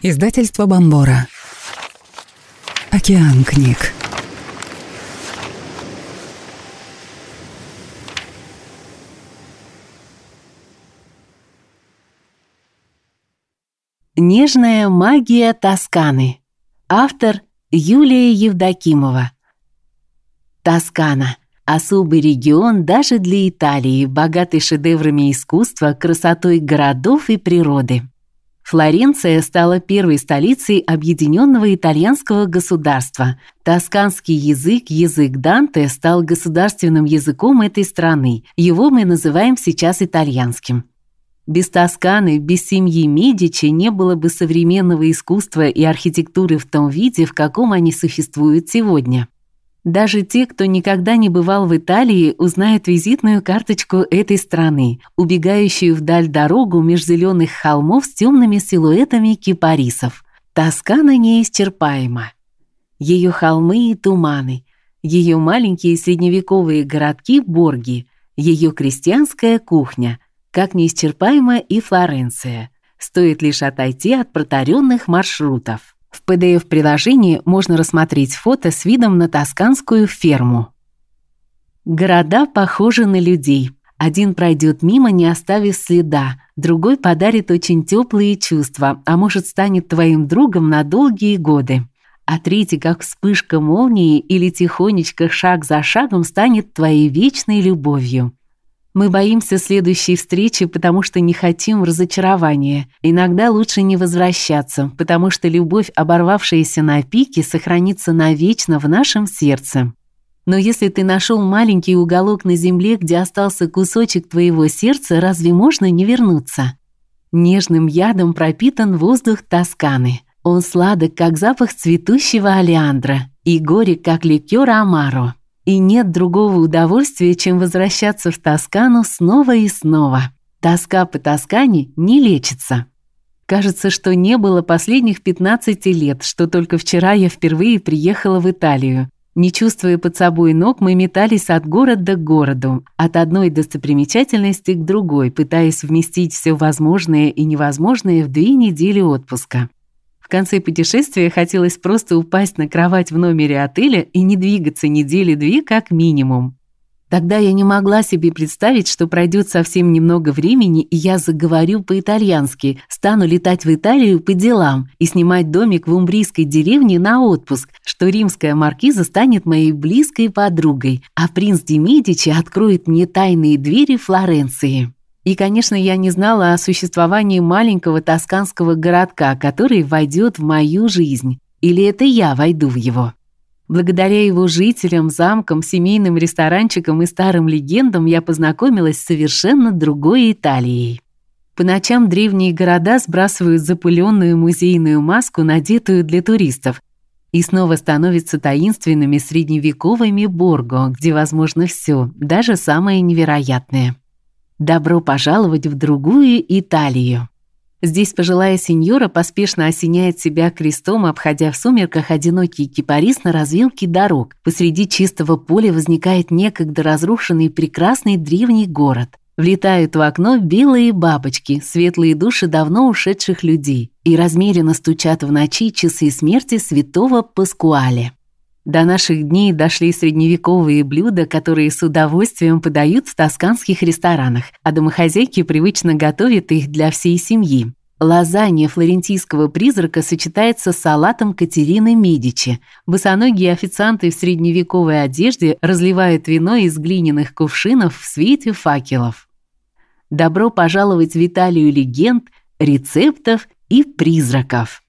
Издательство Бомбора. Океан книг. Нежная магия Тосканы. Автор Юлия Евдокимова. Тоскана. Особый регион даже для Италии, богатый шедеврами искусства, красотой городов и природы. Флоренция стала первой столицей объединенного итальянского государства. Тосканский язык, язык Данте, стал государственным языком этой страны. Его мы называем сейчас итальянским. Без Тосканы, без семьи Медичи не было бы современного искусства и архитектуры в том виде, в каком они существуют сегодня. Даже те, кто никогда не бывал в Италии, узнают визитную карточку этой страны, убегающую вдаль дорогу меж зеленых холмов с темными силуэтами кипарисов. Тоскана неисчерпаема. Ее холмы и туманы, ее маленькие средневековые городки Борги, ее крестьянская кухня, как неисчерпаема и Флоренция. Стоит лишь отойти от протаренных маршрутов. В PDF-приложении можно рассмотреть фото с видом на тосканскую ферму. Города похожи на людей. Один пройдет мимо, не оставив следа, другой подарит очень теплые чувства, а может, станет твоим другом на долгие годы. А третий, как вспышка молнии или тихонечко шаг за шагом, станет твоей вечной любовью. Мы боимся следующей встречи, потому что не хотим разочарования. Иногда лучше не возвращаться, потому что любовь, оборвавшаяся на пике, сохранится навечно в нашем сердце. Но если ты нашел маленький уголок на земле, где остался кусочек твоего сердца, разве можно не вернуться? Нежным ядом пропитан воздух Тосканы. Он сладок, как запах цветущего олеандра, и горек, как ликер амаро и нет другого удовольствия, чем возвращаться в Тоскану снова и снова. Тоска по Тоскане не лечится. Кажется, что не было последних 15 лет, что только вчера я впервые приехала в Италию. Не чувствуя под собой ног, мы метались от города к городу, от одной достопримечательности к другой, пытаясь вместить все возможное и невозможное в две недели отпуска. В конце путешествия хотелось просто упасть на кровать в номере отеля и не двигаться недели две как минимум. Тогда я не могла себе представить, что пройдет совсем немного времени, и я заговорю по-итальянски, стану летать в Италию по делам и снимать домик в умбрийской деревне на отпуск, что римская маркиза станет моей близкой подругой, а принц Ди Медичи откроет мне тайные двери Флоренции. И, конечно, я не знала о существовании маленького тосканского городка, который войдет в мою жизнь. Или это я войду в его. Благодаря его жителям, замкам, семейным ресторанчикам и старым легендам я познакомилась с совершенно другой Италией. По ночам древние города сбрасывают запыленную музейную маску, надетую для туристов, и снова становятся таинственными средневековыми Борго, где возможно все, даже самое невероятное. Добро пожаловать в другую Италию. Здесь пожилая сеньора поспешно осеняет себя крестом, обходя в сумерках одинокий кипарис на развилке дорог. Посреди чистого поля возникает некогда разрушенный прекрасный древний город. Влетают в окно белые бабочки, светлые души давно ушедших людей, и размеренно стучат в ночи часы смерти святого Паскуале. До наших дней дошли средневековые блюда, которые с удовольствием подают в тосканских ресторанах, а домохозяйки привычно готовят их для всей семьи. Лазанья флорентийского призрака сочетается с салатом Катерины Медичи. Босоногие официанты в средневековой одежде разливают вино из глиняных кувшинов в свете факелов. Добро пожаловать в Италию легенд, рецептов и призраков.